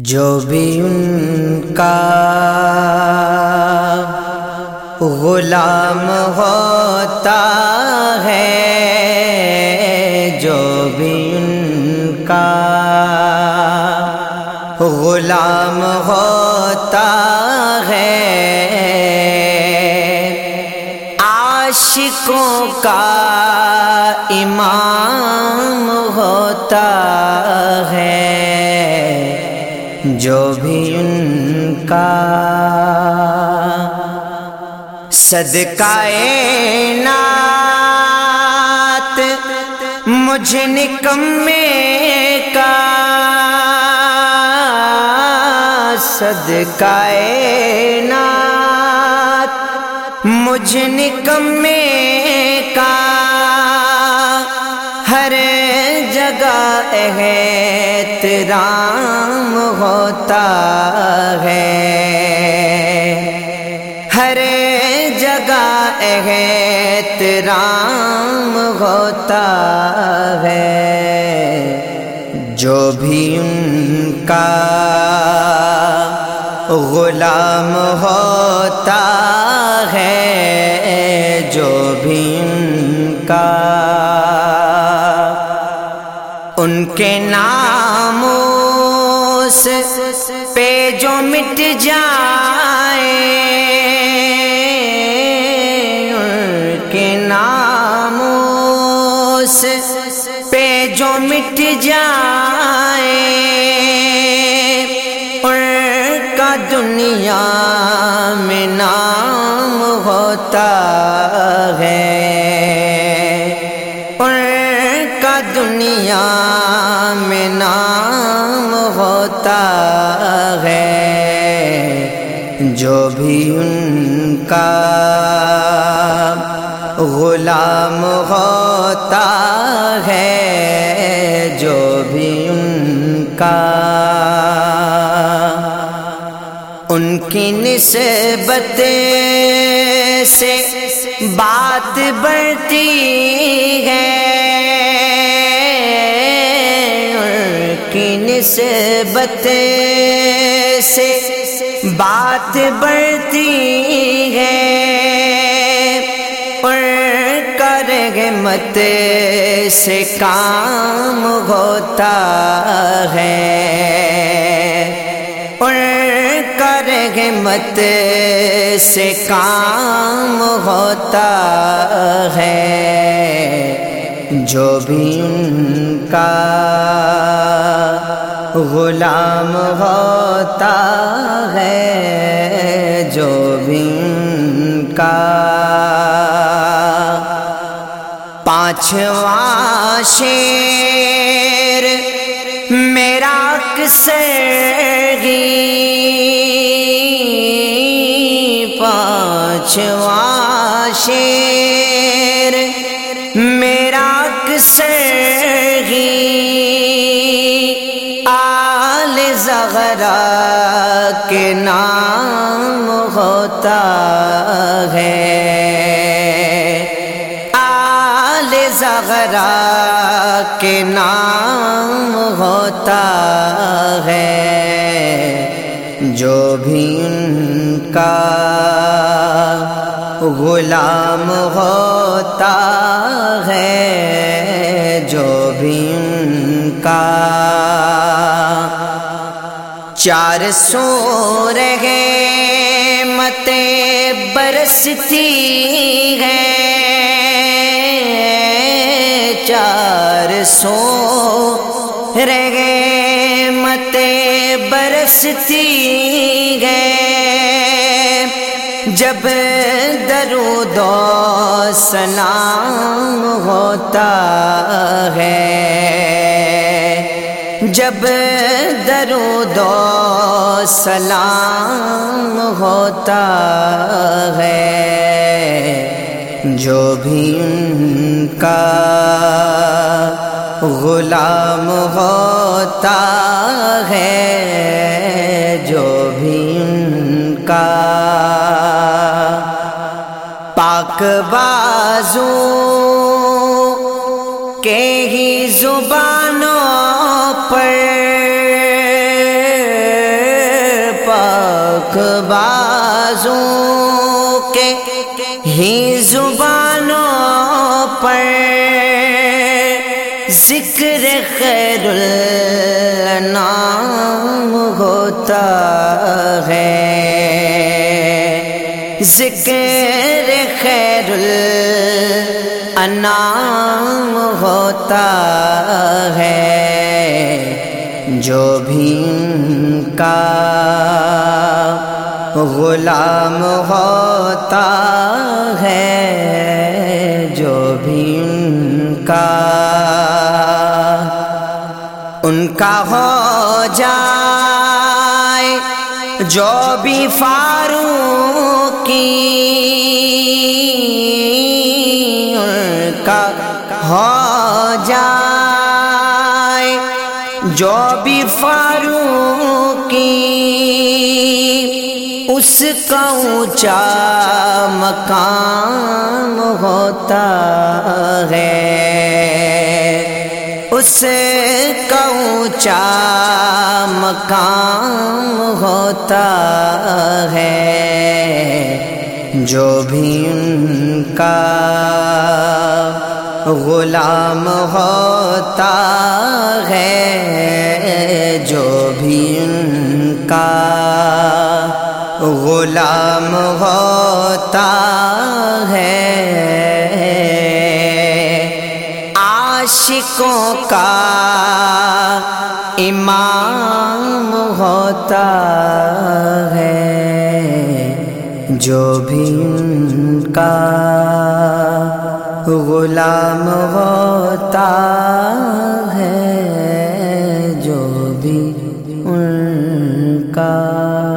جو بھی ان کا غلام ہوتا ہے، جو بھی ان کا غلام ہوتا ہے۔ عاشقوں کا امام ہوتا ہے۔ جو بھی ان کا صدقہ نات مجھ نکمے کا صدقہ نات مجھ نکمے کا ہر جگہ احترام ہوتا ہے۔ ہر جگہ احترام ہوتا ہے۔ جو بھی ان کا غلام ہوتا ہے، جو بھی ان کا، ان کے ناموں مٹ جائے ان کے ناموں پہ جو مٹ جائے ان کا دنیا میں نام ہوتا ہے دنیا جو بھی ان کا غلام ہوتا ہے، جو بھی ان کا ان کی نسبت سے بات بڑھتی ہے، ان کی نسبت سے بات بڑھتی ہے، پر کر مت سے کام ہوتا ہے۔ پر کر مت سے کام ہوتا ہے۔ جو بھی ان کا غلام ہوتا ہے جو بھی ان کا۔ پانچواں شیر میرا کسرگی پانچواں شیر میرا آل زغرا کے نام ہوتا ہے۔ جو بھی ان کا غلام ہوتا ہے، جو بھی ان کا چار سو رہے مت برستی ہے چار سو رہے مت برستی ہے جب درود و سلام ہوتا ہے، جب درود و سلام ہوتا ہے۔ جو بھی ان کا غلام ہوتا ہے، جو بھی ان کا پاک بازو کے ہی زبانوں پر پاک بازوں کے ہی زبانوں ذکر خیر نام ہوتا ہے۔ ذکر خیر انام ہوتا ہے۔ جو بھی کا غلام ہوتا ہے، جو بھی کا کا ہو جائے؟ جو بھی فاروق کی ان کا ہو جائے، جو بھی فاروق کی اس کا اونچا مقام ہوتا ہے، اس اونچا مقام ہوتا ہے، جو بھی ان کا غلام ہوتا ہے، جو بھی ان کا غلام ہوتا ہے۔ عاشقوں کا امام ہوتا ہے جو بھی ان کا غلام ہوتا ہے جو بھی ان کا